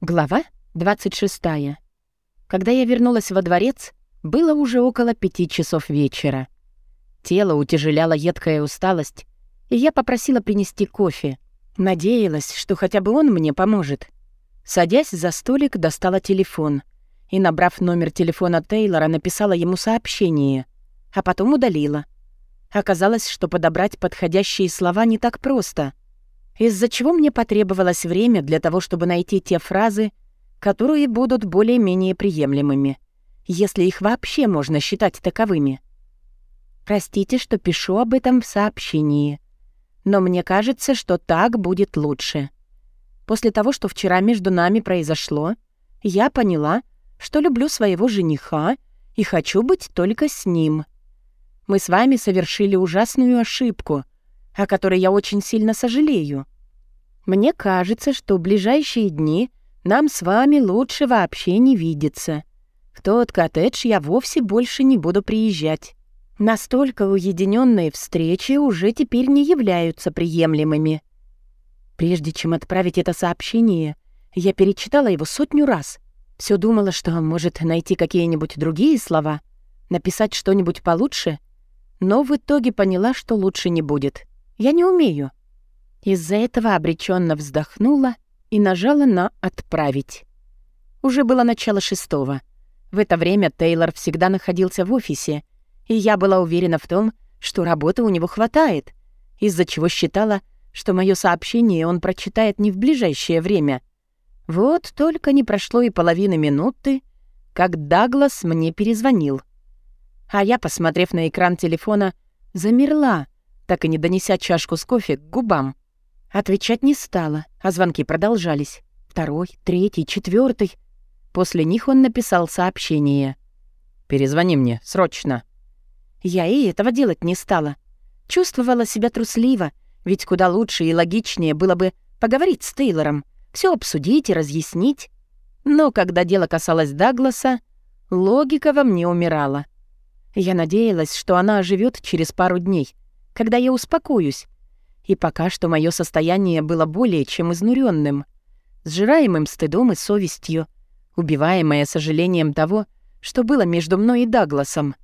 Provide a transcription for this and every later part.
Глава 26. Когда я вернулась во дворец, было уже около пяти часов вечера. Тело утяжеляла едкая усталость, и я попросила принести кофе. Надеялась, что хотя бы он мне поможет. Садясь за столик, достала телефон и, набрав номер телефона Тейлора, написала ему сообщение, а потом удалила. Оказалось, что подобрать подходящие слова не так просто — из-за чего мне потребовалось время для того, чтобы найти те фразы, которые будут более-менее приемлемыми, если их вообще можно считать таковыми. Простите, что пишу об этом в сообщении, но мне кажется, что так будет лучше. После того, что вчера между нами произошло, я поняла, что люблю своего жениха и хочу быть только с ним. Мы с вами совершили ужасную ошибку — о которой я очень сильно сожалею. Мне кажется, что в ближайшие дни нам с вами лучше вообще не видеться. В тот коттедж я вовсе больше не буду приезжать. Настолько уединенные встречи уже теперь не являются приемлемыми. Прежде чем отправить это сообщение, я перечитала его сотню раз. Все думала, что может найти какие-нибудь другие слова, написать что-нибудь получше, но в итоге поняла, что лучше не будет. Я не умею. Из-за этого обреченно вздохнула и нажала на «Отправить». Уже было начало шестого. В это время Тейлор всегда находился в офисе, и я была уверена в том, что работы у него хватает, из-за чего считала, что мое сообщение он прочитает не в ближайшее время. Вот только не прошло и половины минуты, как Даглас мне перезвонил. А я, посмотрев на экран телефона, замерла — так и не донеся чашку с кофе к губам. Отвечать не стала, а звонки продолжались. Второй, третий, четвертый. После них он написал сообщение. «Перезвони мне, срочно». Я и этого делать не стала. Чувствовала себя трусливо, ведь куда лучше и логичнее было бы поговорить с Тейлором, все обсудить и разъяснить. Но когда дело касалось Дагласа, логика во мне умирала. Я надеялась, что она оживет через пару дней — когда я успокоюсь. И пока что мое состояние было более чем изнуренным, сжираемым стыдом и совестью, убиваемое сожалением того, что было между мной и Дагласом.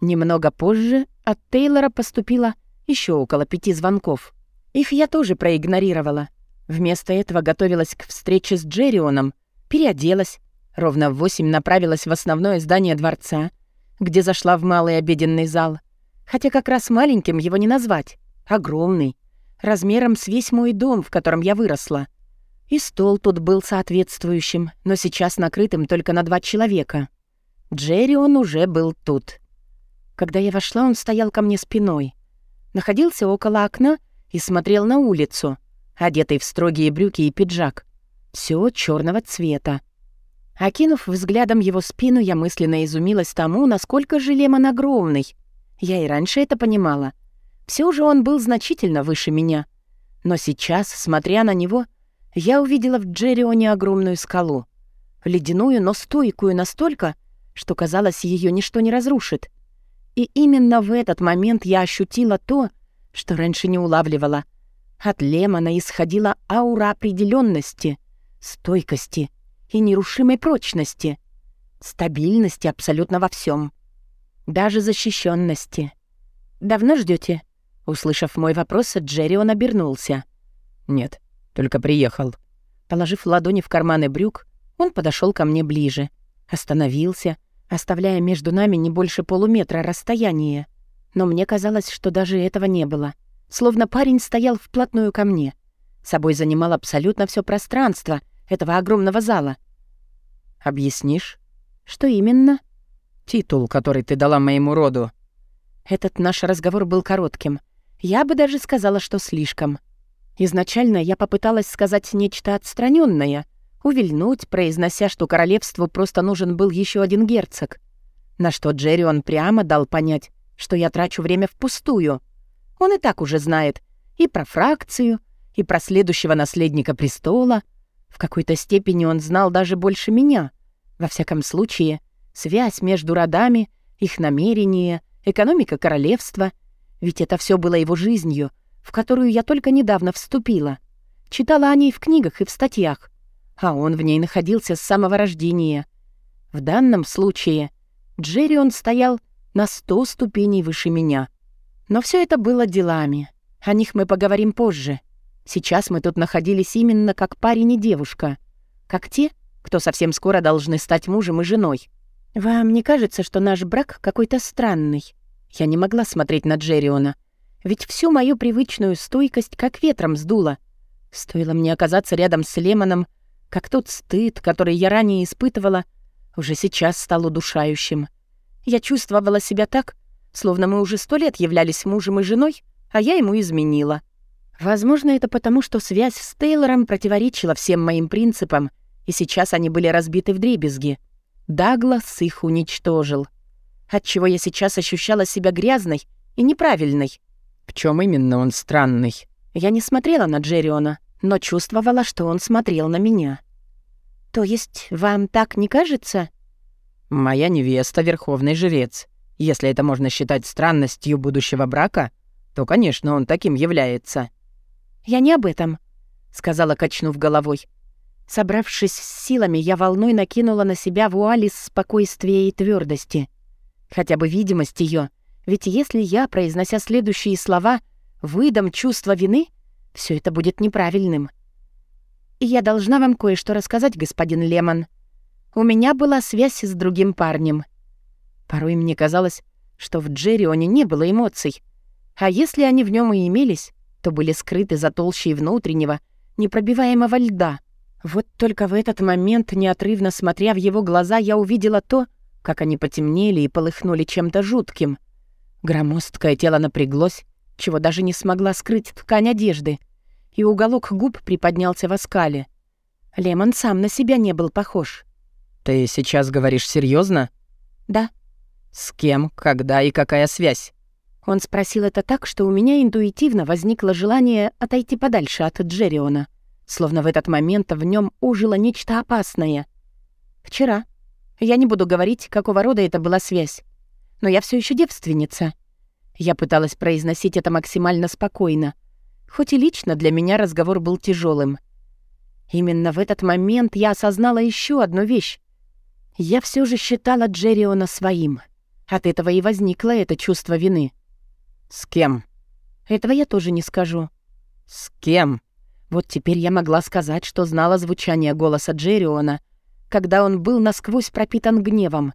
Немного позже от Тейлора поступило еще около пяти звонков. Их я тоже проигнорировала. Вместо этого готовилась к встрече с Джеррионом, переоделась, ровно в восемь направилась в основное здание дворца, где зашла в малый обеденный зал. Хотя как раз маленьким его не назвать. Огромный. Размером с весь мой дом, в котором я выросла. И стол тут был соответствующим, но сейчас накрытым только на два человека. Джерри он уже был тут. Когда я вошла, он стоял ко мне спиной. Находился около окна и смотрел на улицу, одетый в строгие брюки и пиджак. Все черного цвета. Окинув взглядом его спину, я мысленно изумилась тому, насколько же Лемон огромный — я и раньше это понимала. Все же он был значительно выше меня. Но сейчас, смотря на него, я увидела в Джерионе огромную скалу. Ледяную, но стойкую настолько, что, казалось, ее ничто не разрушит. И именно в этот момент я ощутила то, что раньше не улавливала. От Лемона исходила аура определенности, стойкости и нерушимой прочности, стабильности абсолютно во всем даже защищенности. «Давно ждете? Услышав мой вопрос, Джерри он обернулся. «Нет, только приехал». Положив ладони в карманы брюк, он подошел ко мне ближе. Остановился, оставляя между нами не больше полуметра расстояния. Но мне казалось, что даже этого не было. Словно парень стоял вплотную ко мне. Собой занимал абсолютно все пространство этого огромного зала. «Объяснишь?» «Что именно?» Титул, который ты дала моему роду». Этот наш разговор был коротким. Я бы даже сказала, что слишком. Изначально я попыталась сказать нечто отстраненное, увильнуть, произнося, что королевству просто нужен был еще один герцог. На что Джерри он прямо дал понять, что я трачу время впустую. Он и так уже знает и про фракцию, и про следующего наследника престола. В какой-то степени он знал даже больше меня. Во всяком случае, связь между родами, их намерения, экономика королевства. Ведь это все было его жизнью, в которую я только недавно вступила. Читала о ней в книгах и в статьях. а он в ней находился с самого рождения. В данном случае Джеррион стоял на сто ступеней выше меня. Но все это было делами. О них мы поговорим позже. Сейчас мы тут находились именно как парень и девушка. Как те, кто совсем скоро должны стать мужем и женой. Вам не кажется, что наш брак какой-то странный? Я не могла смотреть на Джерриона. Ведь всю мою привычную стойкость как ветром сдуло. Стоило мне оказаться рядом с Лемоном, как тот стыд, который я ранее испытывала, уже сейчас стал удушающим. Я чувствовала себя так, словно мы уже сто лет являлись мужем и женой, а я ему изменила. Возможно, это потому, что связь с Тейлором противоречила всем моим принципам, и сейчас они были разбиты в дребезги. Даглас их уничтожил. Отчего я сейчас ощущала себя грязной и неправильной. В чем именно он странный? Я не смотрела на Джерриона, но чувствовала, что он смотрел на меня. «То есть вам так не кажется?» «Моя невеста — верховный жрец. Если это можно считать странностью будущего брака, то, конечно, он таким является». «Я не об этом», — сказала, качнув головой. Собравшись с силами, я волной накинула на себя вуаль из спокойствия и твердости. Хотя бы видимость ее, ведь если я, произнося следующие слова, выдам чувство вины, все это будет неправильным. И я должна вам кое-что рассказать, господин Лемон. У меня была связь с другим парнем. Порой мне казалось, что в Джеррионе не было эмоций, а если они в нем и имелись, то были скрыты за толщей внутреннего, непробиваемого льда. Вот только в этот момент, неотрывно смотря в его глаза, я увидела то, как они потемнели и полыхнули чем-то жутким. Громоздкое тело напряглось, чего даже не смогла скрыть ткань одежды, и уголок губ приподнялся в оскале. Лемон сам на себя не был похож. «Ты сейчас говоришь серьезно? «Да». «С кем, когда и какая связь?» Он спросил это так, что у меня интуитивно возникло желание отойти подальше от Джерриона. Словно в этот момент в нем ужило нечто опасное. «Вчера. Я не буду говорить, какого рода это была связь. Но я все еще девственница». Я пыталась произносить это максимально спокойно. Хоть и лично для меня разговор был тяжелым. Именно в этот момент я осознала еще одну вещь. Я все же считала Джерриона своим. От этого и возникло это чувство вины. «С кем?» «Этого я тоже не скажу». «С кем?» Вот теперь я могла сказать, что знала звучание голоса Джерриона, когда он был насквозь пропитан гневом,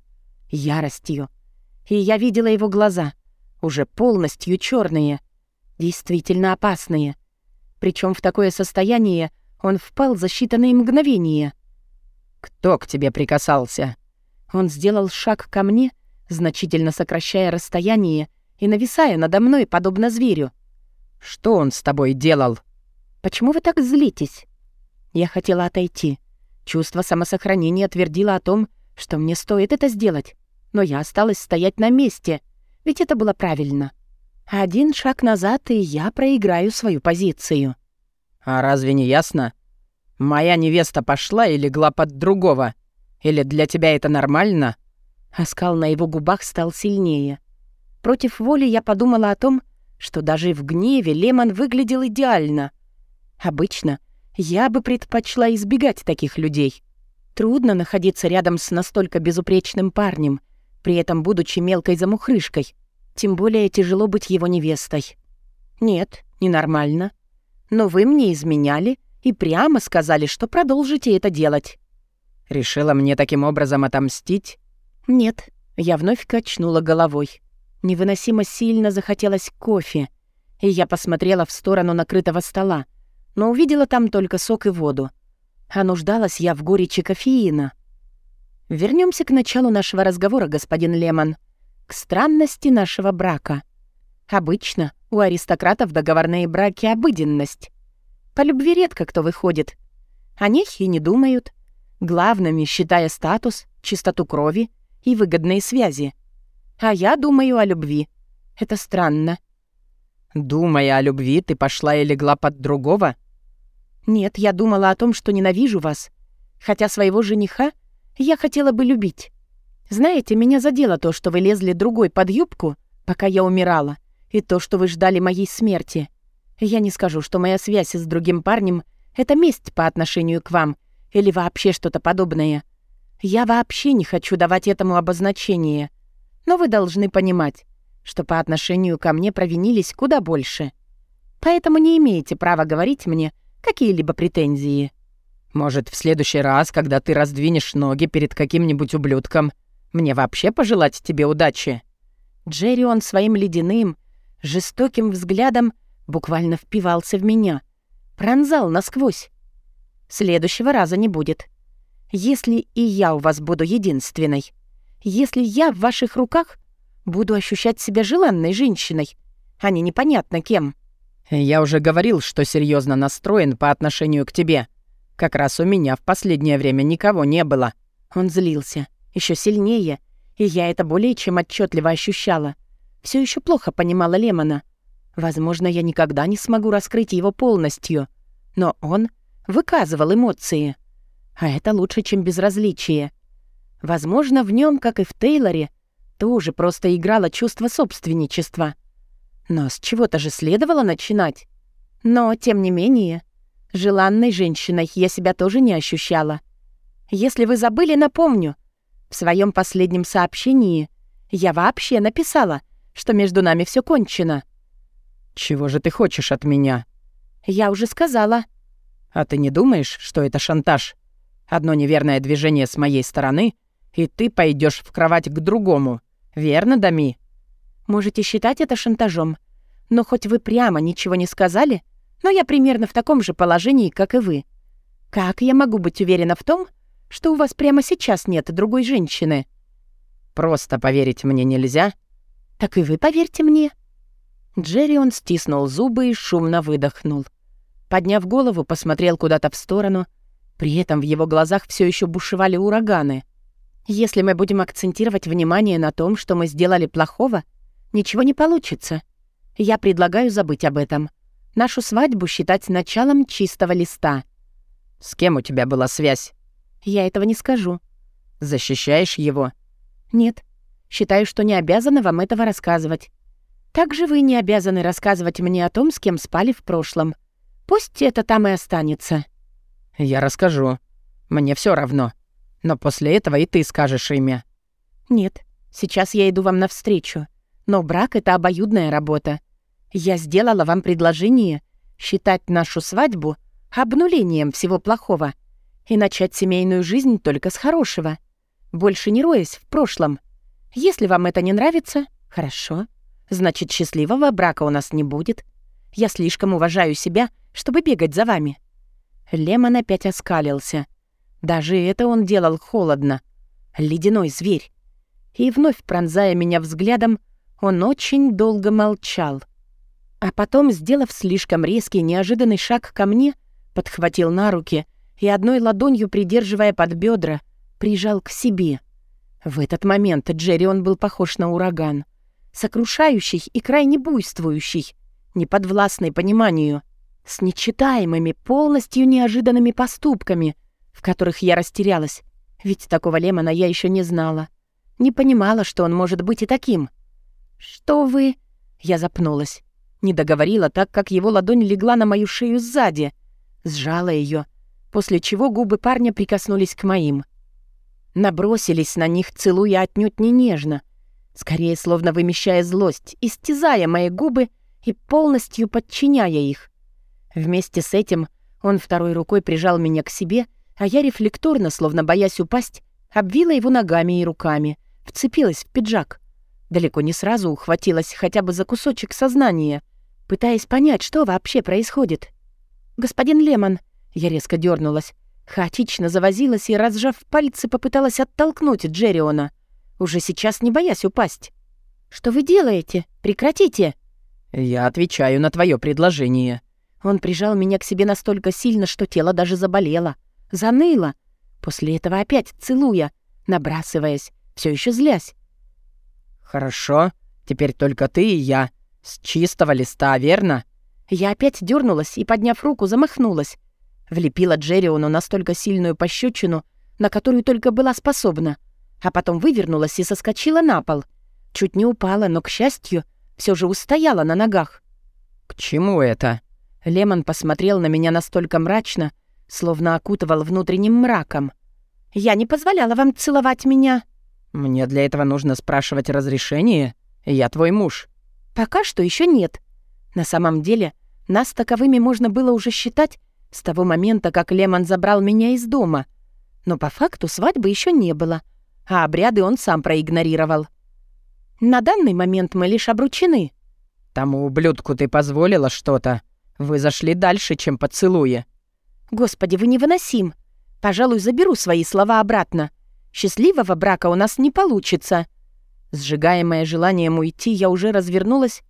яростью. И я видела его глаза, уже полностью черные, действительно опасные. Причем в такое состояние он впал за считанные мгновения. «Кто к тебе прикасался?» Он сделал шаг ко мне, значительно сокращая расстояние, и нависая надо мной, подобно зверю. «Что он с тобой делал?» «Почему вы так злитесь?» Я хотела отойти. Чувство самосохранения твердило о том, что мне стоит это сделать. Но я осталась стоять на месте, ведь это было правильно. Один шаг назад, и я проиграю свою позицию. «А разве не ясно? Моя невеста пошла и легла под другого. Или для тебя это нормально?» Оскал на его губах стал сильнее. Против воли я подумала о том, что даже в гневе Лемон выглядел идеально. Обычно я бы предпочла избегать таких людей. Трудно находиться рядом с настолько безупречным парнем, при этом будучи мелкой замухрышкой. Тем более тяжело быть его невестой. Нет, ненормально. Но вы мне изменяли и прямо сказали, что продолжите это делать. Решила мне таким образом отомстить? Нет, я вновь качнула головой. Невыносимо сильно захотелось кофе, и я посмотрела в сторону накрытого стола, но увидела там только сок и воду. А нуждалась я в горечи кофеина. Вернемся к началу нашего разговора, господин Лемон, к странности нашего брака. Обычно у аристократов договорные браки — обыденность. По любви редко кто выходит. О них и не думают, главными считая статус, чистоту крови и выгодные связи — а я думаю о любви. Это странно. Думая о любви, ты пошла и легла под другого? Нет, я думала о том, что ненавижу вас. Хотя своего жениха я хотела бы любить. Знаете, меня задело то, что вы лезли другой под юбку, пока я умирала, и то, что вы ждали моей смерти. Я не скажу, что моя связь с другим парнем — это месть по отношению к вам или вообще что-то подобное. Я вообще не хочу давать этому обозначение. Но вы должны понимать, что по отношению ко мне провинились куда больше. Поэтому не имеете права говорить мне какие-либо претензии. Может, в следующий раз, когда ты раздвинешь ноги перед каким-нибудь ублюдком, мне вообще пожелать тебе удачи?» Джерри он своим ледяным, жестоким взглядом буквально впивался в меня, пронзал насквозь. Следующего раза не будет. Если и я у вас буду единственной, если я в ваших руках буду ощущать себя желанной женщиной, а не непонятно кем. Я уже говорил, что серьезно настроен по отношению к тебе. Как раз у меня в последнее время никого не было. Он злился, еще сильнее, и я это более чем отчетливо ощущала. Все еще плохо понимала Лемона. Возможно, я никогда не смогу раскрыть его полностью, но он выказывал эмоции. А это лучше, чем безразличие. Возможно, в нем, как и в Тейлоре, тоже просто играло чувство собственничества. Но с чего-то же следовало начинать. Но, тем не менее, желанной женщиной я себя тоже не ощущала. Если вы забыли, напомню. В своем последнем сообщении я вообще написала, что между нами все кончено. «Чего же ты хочешь от меня?» «Я уже сказала». «А ты не думаешь, что это шантаж? Одно неверное движение с моей стороны, и ты пойдешь в кровать к другому. Верно, Дами?» «Можете считать это шантажом. Но хоть вы прямо ничего не сказали, но я примерно в таком же положении, как и вы. Как я могу быть уверена в том, что у вас прямо сейчас нет другой женщины?» «Просто поверить мне нельзя?» «Так и вы поверьте мне». Джерри он стиснул зубы и шумно выдохнул. Подняв голову, посмотрел куда-то в сторону. При этом в его глазах все еще бушевали ураганы. «Если мы будем акцентировать внимание на том, что мы сделали плохого, ничего не получится. Я предлагаю забыть об этом. Нашу свадьбу считать началом чистого листа». «С кем у тебя была связь?» «Я этого не скажу». «Защищаешь его?» «Нет. Считаю, что не обязана вам этого рассказывать. Также вы не обязаны рассказывать мне о том, с кем спали в прошлом. Пусть это там и останется». «Я расскажу. Мне все равно. Но после этого и ты скажешь имя». «Нет, сейчас я иду вам навстречу. Но брак — это обоюдная работа. Я сделала вам предложение считать нашу свадьбу обнулением всего плохого и начать семейную жизнь только с хорошего, больше не роясь в прошлом. Если вам это не нравится, хорошо. Значит, счастливого брака у нас не будет. Я слишком уважаю себя, чтобы бегать за вами». Лемон опять оскалился. Даже это он делал холодно. Ледяной зверь. И вновь пронзая меня взглядом, он очень долго молчал. А потом, сделав слишком резкий, неожиданный шаг ко мне, подхватил на руки и одной ладонью, придерживая под бедра, прижал к себе. В этот момент Джерри он был похож на ураган сокрушающий и крайне буйствующий, неподвластный пониманию, с нечитаемыми, полностью неожиданными поступками, в которых я растерялась, ведь такого Лемона я еще не знала. Не понимала, что он может быть и таким. «Что вы...» Я запнулась. Не договорила, так как его ладонь легла на мою шею сзади. Сжала ее, после чего губы парня прикоснулись к моим. Набросились на них, целуя отнюдь не нежно, скорее словно вымещая злость, истязая мои губы и полностью подчиняя их. Вместе с этим он второй рукой прижал меня к себе, а я рефлекторно, словно боясь упасть, обвила его ногами и руками, вцепилась в пиджак. Далеко не сразу ухватилась хотя бы за кусочек сознания, пытаясь понять, что вообще происходит. «Господин Лемон», — я резко дернулась, хаотично завозилась и, разжав пальцы, попыталась оттолкнуть Джерриона — уже сейчас не боясь упасть. «Что вы делаете? Прекратите!» «Я отвечаю на твое предложение». Он прижал меня к себе настолько сильно, что тело даже заболело, заныло. После этого опять целуя, набрасываясь, все еще злясь. «Хорошо, теперь только ты и я. С чистого листа, верно?» Я опять дернулась и, подняв руку, замахнулась. Влепила Джерриону настолько сильную пощечину, на которую только была способна — а потом вывернулась и соскочила на пол. Чуть не упала, но, к счастью, все же устояла на ногах. «К чему это?» Лемон посмотрел на меня настолько мрачно, словно окутывал внутренним мраком. «Я не позволяла вам целовать меня». «Мне для этого нужно спрашивать разрешение? Я твой муж». «Пока что еще нет. На самом деле, нас таковыми можно было уже считать с того момента, как Лемон забрал меня из дома. Но по факту свадьбы еще не было, а обряды он сам проигнорировал. На данный момент мы лишь обручены». «Тому ублюдку ты позволила что-то. Вы зашли дальше, чем поцелуя». «Господи, вы невыносим. Пожалуй, заберу свои слова обратно. Счастливого брака у нас не получится». Сжигаемое желанием уйти, я уже развернулась,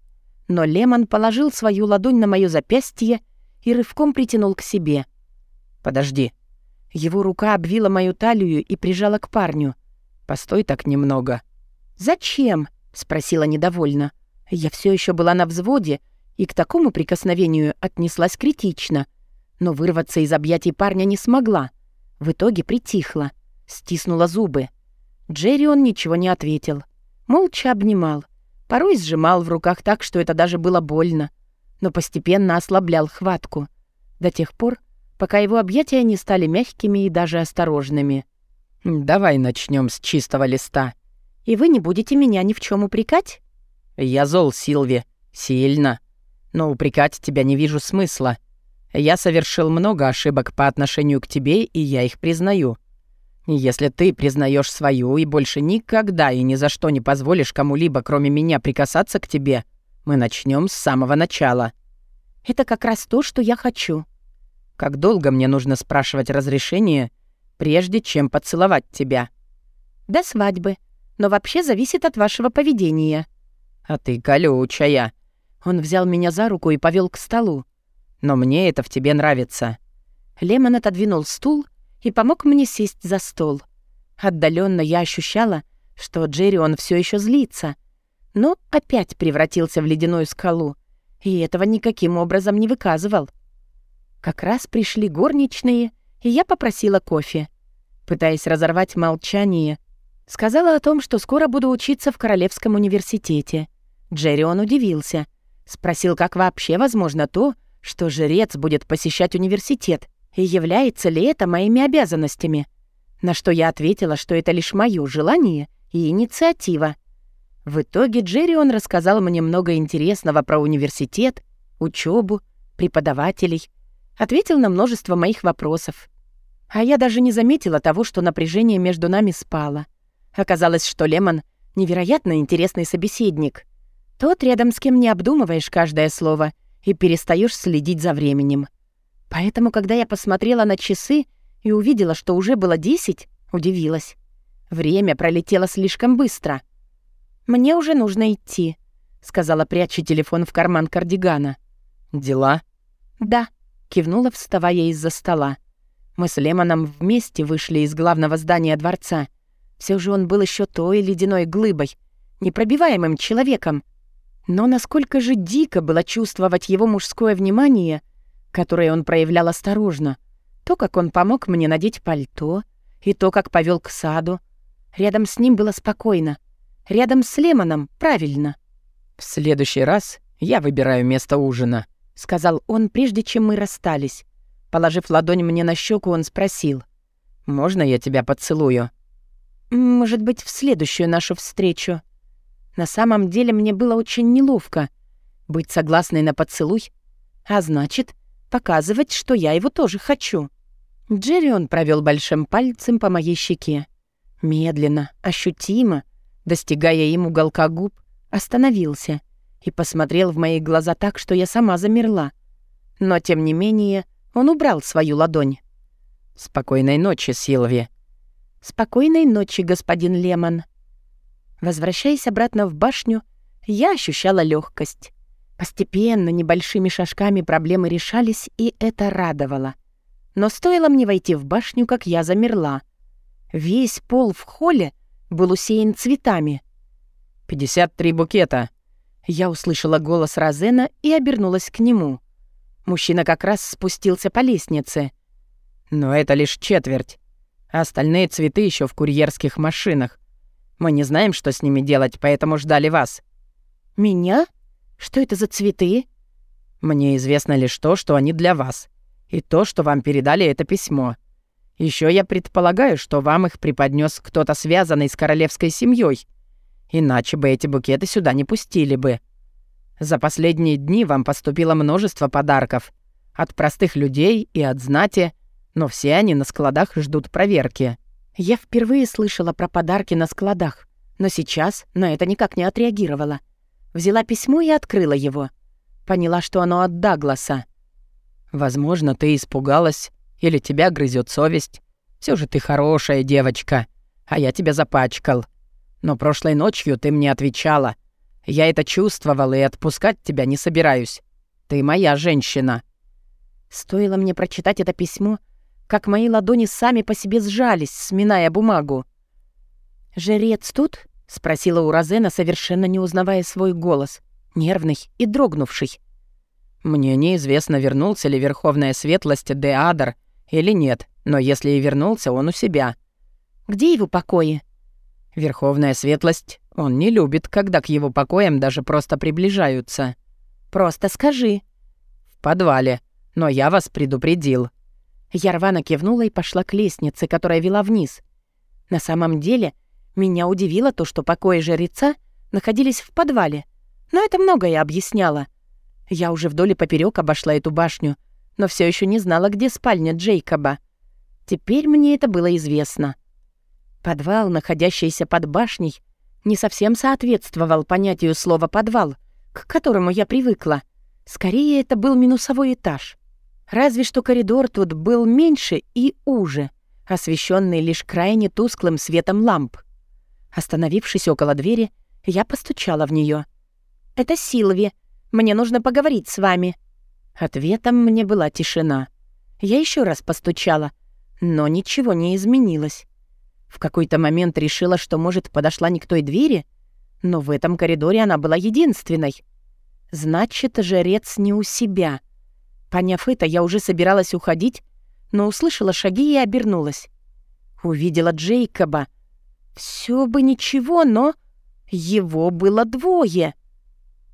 но Лемон положил свою ладонь на моё запястье и рывком притянул к себе. «Подожди». Его рука обвила мою талию и прижала к парню. «Постой так немного». «Зачем?» — спросила недовольно. Я все еще была на взводе и к такому прикосновению отнеслась критично, но вырваться из объятий парня не смогла. В итоге притихла, стиснула зубы. Джерри он ничего не ответил. Молча обнимал. Порой сжимал в руках так, что это даже было больно. Но постепенно ослаблял хватку. До тех пор, пока его объятия не стали мягкими и даже осторожными. «Давай начнем с чистого листа». «И вы не будете меня ни в чем упрекать?» «Я зол, Силви. Сильно. Но упрекать тебя не вижу смысла. Я совершил много ошибок по отношению к тебе, и я их признаю. Если ты признаешь свою и больше никогда и ни за что не позволишь кому-либо, кроме меня, прикасаться к тебе, мы начнем с самого начала. Это как раз то, что я хочу. Как долго мне нужно спрашивать разрешение, прежде чем поцеловать тебя? До свадьбы. Но вообще зависит от вашего поведения. А ты колючая. Он взял меня за руку и повел к столу но мне это в тебе нравится». Лемон отодвинул стул и помог мне сесть за стол. Отдаленно я ощущала, что Джерри он все еще злится, но опять превратился в ледяную скалу, и этого никаким образом не выказывал. Как раз пришли горничные, и я попросила кофе. Пытаясь разорвать молчание, сказала о том, что скоро буду учиться в Королевском университете. Джерри он удивился. Спросил, как вообще возможно то, что жрец будет посещать университет, и является ли это моими обязанностями. На что я ответила, что это лишь мое желание и инициатива. В итоге Джеррион рассказал мне много интересного про университет, учебу, преподавателей, ответил на множество моих вопросов. А я даже не заметила того, что напряжение между нами спало. Оказалось, что Лемон — невероятно интересный собеседник. Тот, рядом с кем не обдумываешь каждое слово и перестаешь следить за временем. Поэтому, когда я посмотрела на часы и увидела, что уже было десять, удивилась. Время пролетело слишком быстро. «Мне уже нужно идти», — сказала, пряча телефон в карман кардигана. «Дела?» «Да», — кивнула, вставая из-за стола. Мы с Лемоном вместе вышли из главного здания дворца. Все же он был еще той ледяной глыбой, непробиваемым человеком, но насколько же дико было чувствовать его мужское внимание, которое он проявлял осторожно. То, как он помог мне надеть пальто, и то, как повел к саду. Рядом с ним было спокойно. Рядом с Лемоном правильно. «В следующий раз я выбираю место ужина», — сказал он, прежде чем мы расстались. Положив ладонь мне на щеку, он спросил. «Можно я тебя поцелую?» «Может быть, в следующую нашу встречу». На самом деле мне было очень неловко быть согласной на поцелуй, а значит, показывать, что я его тоже хочу. Джеррион провел большим пальцем по моей щеке. Медленно, ощутимо, достигая им уголка губ, остановился и посмотрел в мои глаза так, что я сама замерла. Но, тем не менее, он убрал свою ладонь. «Спокойной ночи, Силви». «Спокойной ночи, господин Лемон», Возвращаясь обратно в башню, я ощущала легкость. Постепенно, небольшими шажками проблемы решались, и это радовало. Но стоило мне войти в башню, как я замерла. Весь пол в холле был усеян цветами. «Пятьдесят три букета!» Я услышала голос Розена и обернулась к нему. Мужчина как раз спустился по лестнице. «Но это лишь четверть. Остальные цветы еще в курьерских машинах. Мы не знаем, что с ними делать, поэтому ждали вас». «Меня? Что это за цветы?» «Мне известно лишь то, что они для вас. И то, что вам передали это письмо. Еще я предполагаю, что вам их преподнес кто-то связанный с королевской семьей. Иначе бы эти букеты сюда не пустили бы. За последние дни вам поступило множество подарков. От простых людей и от знати, но все они на складах ждут проверки. Я впервые слышала про подарки на складах, но сейчас на это никак не отреагировала. Взяла письмо и открыла его. Поняла, что оно от Дагласа. «Возможно, ты испугалась, или тебя грызет совесть. Все же ты хорошая девочка, а я тебя запачкал. Но прошлой ночью ты мне отвечала. Я это чувствовал и отпускать тебя не собираюсь. Ты моя женщина». Стоило мне прочитать это письмо, как мои ладони сами по себе сжались, сминая бумагу. «Жрец тут?» — спросила у Розена, совершенно не узнавая свой голос, нервный и дрогнувший. «Мне неизвестно, вернулся ли Верховная Светлость Деадр или нет, но если и вернулся, он у себя». «Где его покои?» «Верховная Светлость, он не любит, когда к его покоям даже просто приближаются». «Просто скажи». «В подвале, но я вас предупредил». Я рвано кивнула и пошла к лестнице, которая вела вниз. На самом деле, меня удивило то, что покои жреца находились в подвале. Но это многое объясняло. Я уже вдоль и поперёк обошла эту башню, но все еще не знала, где спальня Джейкоба. Теперь мне это было известно. Подвал, находящийся под башней, не совсем соответствовал понятию слова «подвал», к которому я привыкла. Скорее, это был минусовой этаж. Разве что коридор тут был меньше и уже, освещенный лишь крайне тусклым светом ламп. Остановившись около двери, я постучала в нее. «Это Силви. Мне нужно поговорить с вами». Ответом мне была тишина. Я еще раз постучала, но ничего не изменилось. В какой-то момент решила, что, может, подошла не к той двери, но в этом коридоре она была единственной. Значит, жрец не у себя. Поняв это, я уже собиралась уходить, но услышала шаги и обернулась. Увидела Джейкоба. Все бы ничего, но его было двое.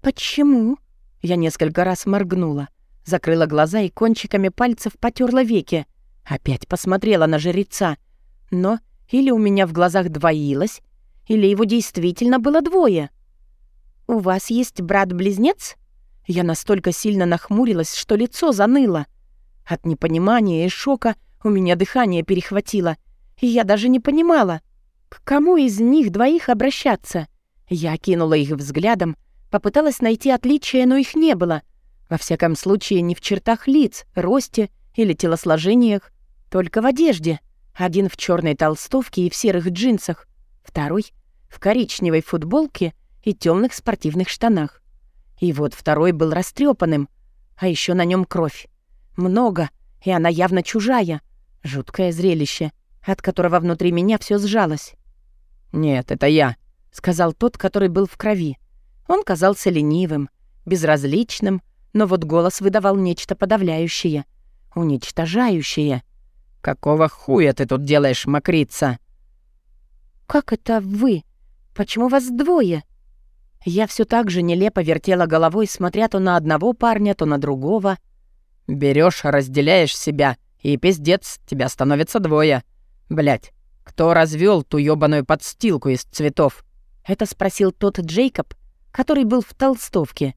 Почему? Я несколько раз моргнула, закрыла глаза и кончиками пальцев потерла веки. Опять посмотрела на жреца, но или у меня в глазах двоилось, или его действительно было двое. «У вас есть брат-близнец?» Я настолько сильно нахмурилась, что лицо заныло. От непонимания и шока у меня дыхание перехватило, и я даже не понимала, к кому из них двоих обращаться. Я кинула их взглядом, попыталась найти отличия, но их не было. Во всяком случае, не в чертах лиц, росте или телосложениях, только в одежде. Один в черной толстовке и в серых джинсах, второй — в коричневой футболке и темных спортивных штанах. И вот второй был растрепанным, а еще на нем кровь. Много, и она явно чужая. Жуткое зрелище, от которого внутри меня все сжалось. «Нет, это я», — сказал тот, который был в крови. Он казался ленивым, безразличным, но вот голос выдавал нечто подавляющее, уничтожающее. «Какого хуя ты тут делаешь, мокрица?» «Как это вы? Почему вас двое?» Я все так же нелепо вертела головой, смотря то на одного парня, то на другого. Берешь, разделяешь себя, и пиздец, тебя становится двое. Блять, кто развел ту ёбаную подстилку из цветов?» Это спросил тот Джейкоб, который был в толстовке.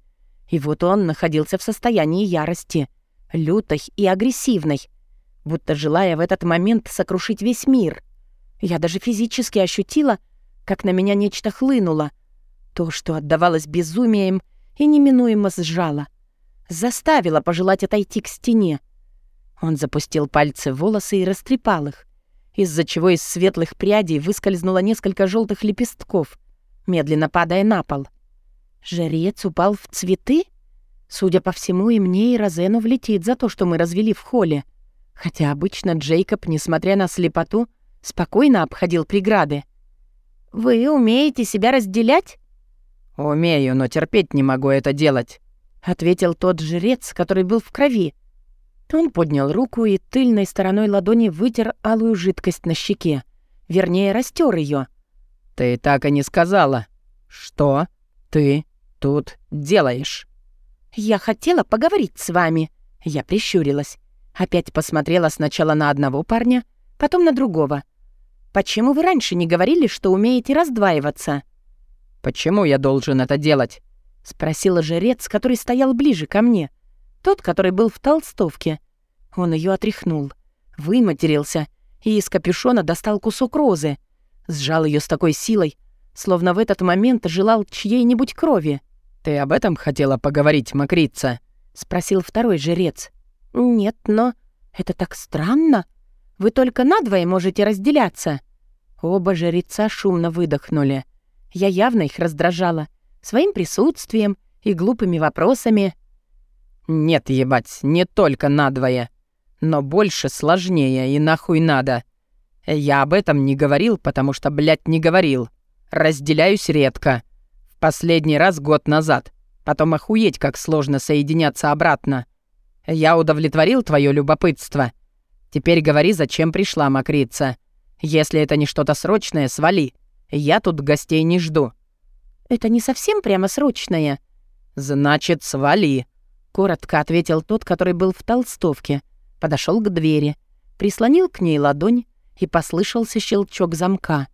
И вот он находился в состоянии ярости, лютой и агрессивной будто желая в этот момент сокрушить весь мир. Я даже физически ощутила, как на меня нечто хлынуло. То, что отдавалось безумием и неминуемо сжало. Заставило пожелать отойти к стене. Он запустил пальцы в волосы и растрепал их, из-за чего из светлых прядей выскользнуло несколько желтых лепестков, медленно падая на пол. Жрец упал в цветы? Судя по всему, и мне, и Розену влетит за то, что мы развели в холле — Хотя обычно Джейкоб, несмотря на слепоту, спокойно обходил преграды. «Вы умеете себя разделять?» «Умею, но терпеть не могу это делать», — ответил тот жрец, который был в крови. Он поднял руку и тыльной стороной ладони вытер алую жидкость на щеке. Вернее, растер ее. «Ты так и не сказала. Что ты тут делаешь?» «Я хотела поговорить с вами». Я прищурилась. Опять посмотрела сначала на одного парня, потом на другого. «Почему вы раньше не говорили, что умеете раздваиваться?» «Почему я должен это делать?» — спросила жрец, который стоял ближе ко мне. Тот, который был в толстовке. Он ее отряхнул, выматерился и из капюшона достал кусок розы. Сжал ее с такой силой, словно в этот момент желал чьей-нибудь крови. «Ты об этом хотела поговорить, Макрица?» — спросил второй жрец. «Нет, но это так странно. Вы только надвое можете разделяться». Оба жреца шумно выдохнули. Я явно их раздражала своим присутствием и глупыми вопросами. «Нет, ебать, не только надвое, но больше сложнее и нахуй надо. Я об этом не говорил, потому что, блядь, не говорил. Разделяюсь редко. В последний раз год назад. Потом охуеть, как сложно соединяться обратно. Я удовлетворил твое любопытство. Теперь говори, зачем пришла мокрица. Если это не что-то срочное, свали. Я тут гостей не жду». «Это не совсем прямо срочное». «Значит, свали», — коротко ответил тот, который был в толстовке. Подошел к двери, прислонил к ней ладонь, и послышался щелчок замка,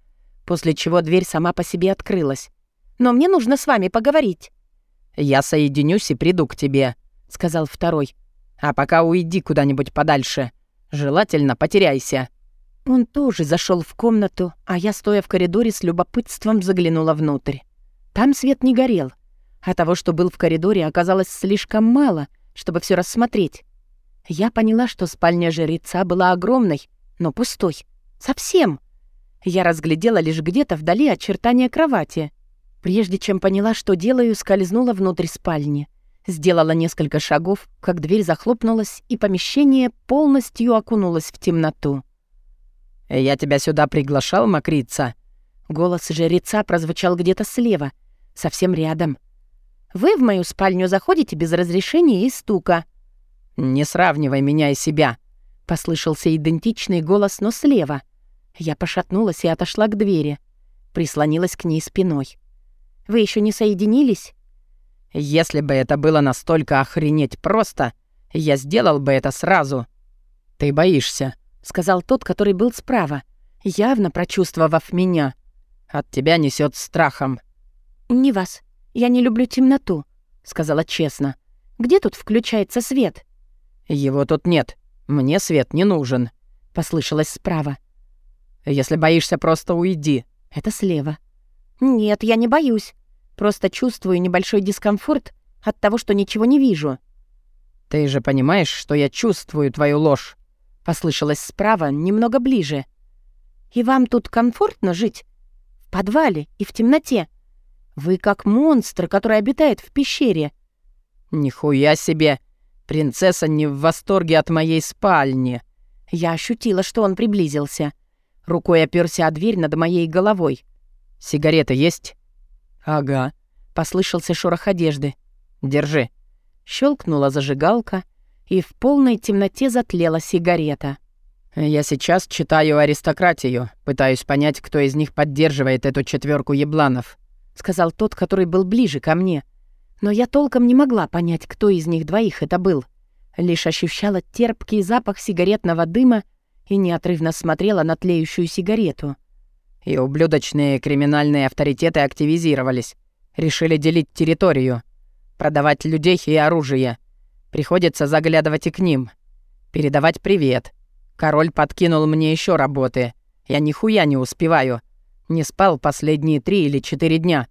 после чего дверь сама по себе открылась. «Но мне нужно с вами поговорить». «Я соединюсь и приду к тебе», — сказал второй. «А пока уйди куда-нибудь подальше. Желательно потеряйся». Он тоже зашел в комнату, а я, стоя в коридоре, с любопытством заглянула внутрь. Там свет не горел, а того, что был в коридоре, оказалось слишком мало, чтобы все рассмотреть. Я поняла, что спальня жреца была огромной, но пустой. Совсем. Я разглядела лишь где-то вдали очертания кровати. Прежде чем поняла, что делаю, скользнула внутрь спальни. Сделала несколько шагов, как дверь захлопнулась, и помещение полностью окунулось в темноту. «Я тебя сюда приглашал, Макрица?» Голос жреца прозвучал где-то слева, совсем рядом. «Вы в мою спальню заходите без разрешения и стука». «Не сравнивай меня и себя», — послышался идентичный голос, но слева. Я пошатнулась и отошла к двери. Прислонилась к ней спиной. «Вы еще не соединились?» «Если бы это было настолько охренеть просто, я сделал бы это сразу». «Ты боишься», — сказал тот, который был справа, явно прочувствовав меня. «От тебя несет страхом». «Не вас. Я не люблю темноту», — сказала честно. «Где тут включается свет?» «Его тут нет», «Мне свет не нужен», — послышалось справа. «Если боишься, просто уйди». Это слева. «Нет, я не боюсь. Просто чувствую небольшой дискомфорт от того, что ничего не вижу». «Ты же понимаешь, что я чувствую твою ложь?» Послышалось справа, немного ближе. «И вам тут комфортно жить? В подвале и в темноте? Вы как монстр, который обитает в пещере». «Нихуя себе! Принцесса не в восторге от моей спальни. Я ощутила, что он приблизился. Рукой оперся о дверь над моей головой. «Сигарета есть?» «Ага», — послышался шорох одежды. «Держи». Щелкнула зажигалка, и в полной темноте затлела сигарета. «Я сейчас читаю «Аристократию», пытаюсь понять, кто из них поддерживает эту четверку ебланов», — сказал тот, который был ближе ко мне — но я толком не могла понять, кто из них двоих это был. Лишь ощущала терпкий запах сигаретного дыма и неотрывно смотрела на тлеющую сигарету. И ублюдочные криминальные авторитеты активизировались. Решили делить территорию. Продавать людей и оружие. Приходится заглядывать и к ним. Передавать привет. Король подкинул мне еще работы. Я нихуя не успеваю. Не спал последние три или четыре дня.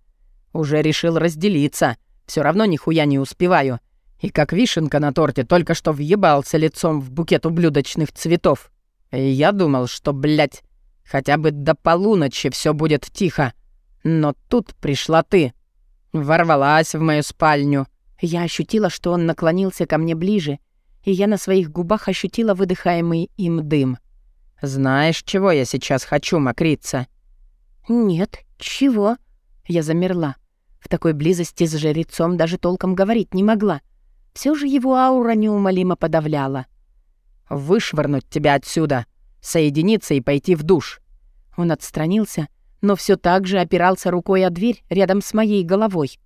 Уже решил разделиться — все равно нихуя не успеваю. И как вишенка на торте только что въебался лицом в букет ублюдочных цветов. И я думал, что, блядь, хотя бы до полуночи все будет тихо. Но тут пришла ты. Ворвалась в мою спальню. Я ощутила, что он наклонился ко мне ближе, и я на своих губах ощутила выдыхаемый им дым. «Знаешь, чего я сейчас хочу, мокрица?» «Нет, чего?» Я замерла. В такой близости с жрецом даже толком говорить не могла. Все же его аура неумолимо подавляла. «Вышвырнуть тебя отсюда, соединиться и пойти в душ». Он отстранился, но все так же опирался рукой о дверь рядом с моей головой.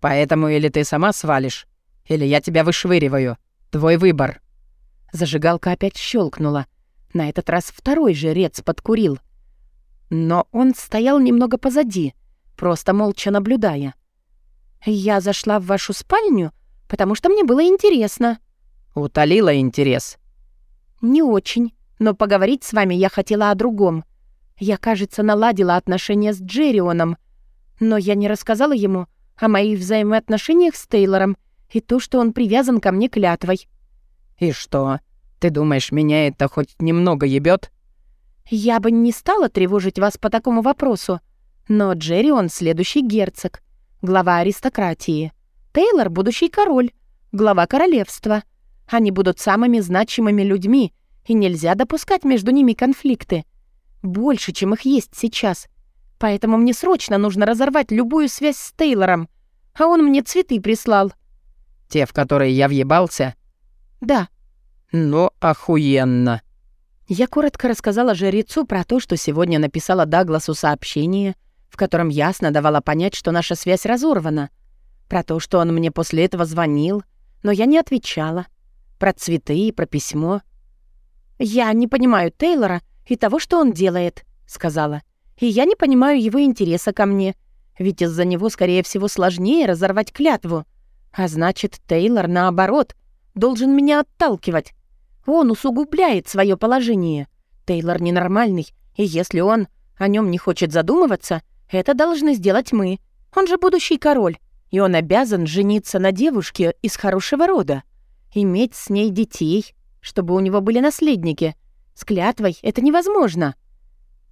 «Поэтому или ты сама свалишь, или я тебя вышвыриваю. Твой выбор». Зажигалка опять щелкнула. На этот раз второй жрец подкурил. Но он стоял немного позади, просто молча наблюдая. «Я зашла в вашу спальню, потому что мне было интересно». «Утолила интерес?» «Не очень, но поговорить с вами я хотела о другом. Я, кажется, наладила отношения с Джеррионом, но я не рассказала ему о моих взаимоотношениях с Тейлором и то, что он привязан ко мне клятвой». «И что? Ты думаешь, меня это хоть немного ебет? «Я бы не стала тревожить вас по такому вопросу, но Джерри он следующий герцог, глава аристократии. Тейлор — будущий король, глава королевства. Они будут самыми значимыми людьми, и нельзя допускать между ними конфликты. Больше, чем их есть сейчас. Поэтому мне срочно нужно разорвать любую связь с Тейлором. А он мне цветы прислал». «Те, в которые я въебался?» «Да». «Ну, охуенно». Я коротко рассказала жрецу про то, что сегодня написала Дагласу сообщение, в котором ясно давала понять, что наша связь разорвана. Про то, что он мне после этого звонил, но я не отвечала. Про цветы и про письмо. «Я не понимаю Тейлора и того, что он делает», — сказала. «И я не понимаю его интереса ко мне, ведь из-за него, скорее всего, сложнее разорвать клятву. А значит, Тейлор, наоборот, должен меня отталкивать. Он усугубляет свое положение. Тейлор ненормальный, и если он о нем не хочет задумываться, это должны сделать мы. Он же будущий король, и он обязан жениться на девушке из хорошего рода, иметь с ней детей, чтобы у него были наследники. С клятвой это невозможно.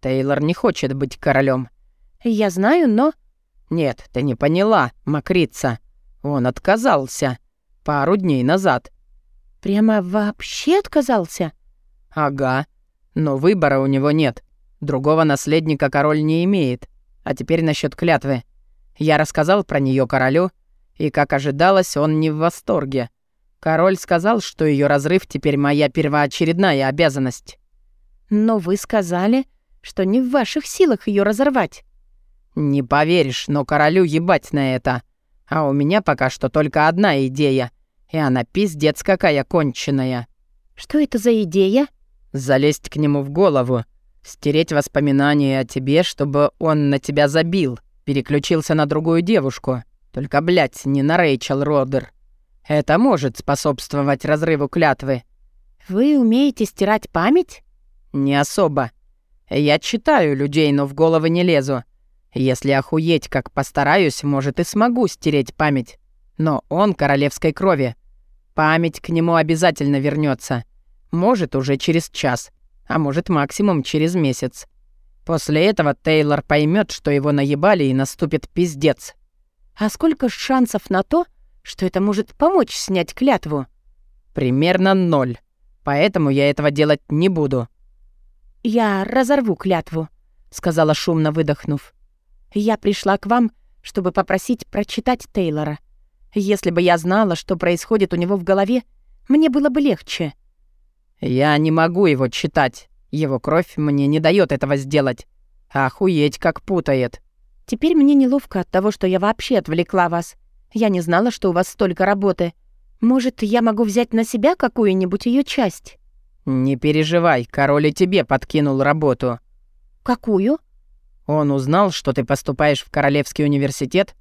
Тейлор не хочет быть королем. Я знаю, но... Нет, ты не поняла, Макрица. Он отказался. Пару дней назад. Прямо вообще отказался? Ага. Но выбора у него нет. Другого наследника король не имеет. А теперь насчет клятвы. Я рассказал про нее королю, и, как ожидалось, он не в восторге. Король сказал, что ее разрыв теперь моя первоочередная обязанность. Но вы сказали, что не в ваших силах ее разорвать. Не поверишь, но королю ебать на это. А у меня пока что только одна идея — и она пиздец какая конченая. Что это за идея? Залезть к нему в голову, стереть воспоминания о тебе, чтобы он на тебя забил, переключился на другую девушку. Только, блядь, не на Рэйчел Родер. Это может способствовать разрыву клятвы. Вы умеете стирать память? Не особо. Я читаю людей, но в головы не лезу. Если охуеть, как постараюсь, может, и смогу стереть память. Но он королевской крови. Память к нему обязательно вернется. Может, уже через час, а может, максимум через месяц. После этого Тейлор поймет, что его наебали, и наступит пиздец. А сколько шансов на то, что это может помочь снять клятву? Примерно ноль. Поэтому я этого делать не буду. «Я разорву клятву», — сказала шумно выдохнув. «Я пришла к вам, чтобы попросить прочитать Тейлора. Если бы я знала, что происходит у него в голове, мне было бы легче. Я не могу его читать. Его кровь мне не дает этого сделать. Охуеть, как путает. Теперь мне неловко от того, что я вообще отвлекла вас. Я не знала, что у вас столько работы. Может, я могу взять на себя какую-нибудь ее часть? Не переживай, король и тебе подкинул работу. Какую? Он узнал, что ты поступаешь в Королевский университет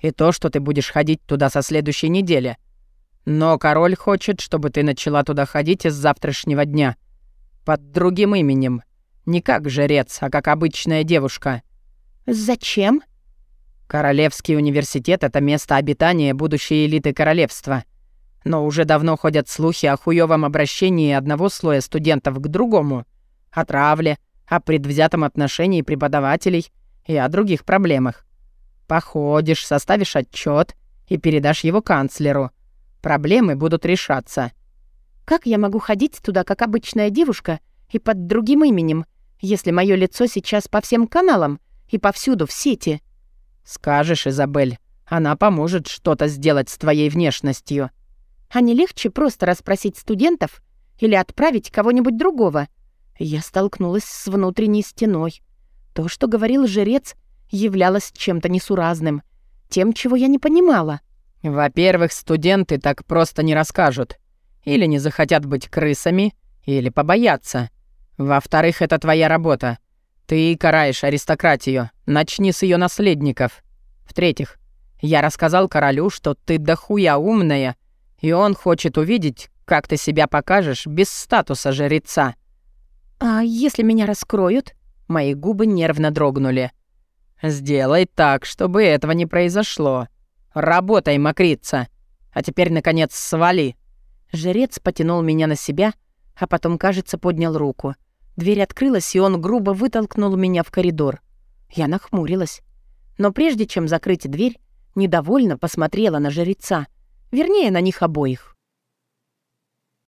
и то, что ты будешь ходить туда со следующей недели. Но король хочет, чтобы ты начала туда ходить с завтрашнего дня. Под другим именем. Не как жрец, а как обычная девушка». «Зачем?» «Королевский университет — это место обитания будущей элиты королевства. Но уже давно ходят слухи о хуёвом обращении одного слоя студентов к другому, о травле, о предвзятом отношении преподавателей и о других проблемах. Походишь, составишь отчет и передашь его канцлеру. Проблемы будут решаться. Как я могу ходить туда, как обычная девушка, и под другим именем, если мое лицо сейчас по всем каналам и повсюду в сети? Скажешь, Изабель, она поможет что-то сделать с твоей внешностью. А не легче просто расспросить студентов или отправить кого-нибудь другого? Я столкнулась с внутренней стеной. То, что говорил жрец, являлось чем-то несуразным, тем, чего я не понимала. Во-первых, студенты так просто не расскажут. Или не захотят быть крысами, или побоятся. Во-вторых, это твоя работа. Ты караешь аристократию. Начни с ее наследников. В-третьих, я рассказал королю, что ты дохуя умная, и он хочет увидеть, как ты себя покажешь без статуса жреца». «А если меня раскроют?» Мои губы нервно дрогнули. «Сделай так, чтобы этого не произошло. Работай, мокрица. А теперь, наконец, свали». Жрец потянул меня на себя, а потом, кажется, поднял руку. Дверь открылась, и он грубо вытолкнул меня в коридор. Я нахмурилась. Но прежде чем закрыть дверь, недовольно посмотрела на жреца, вернее, на них обоих.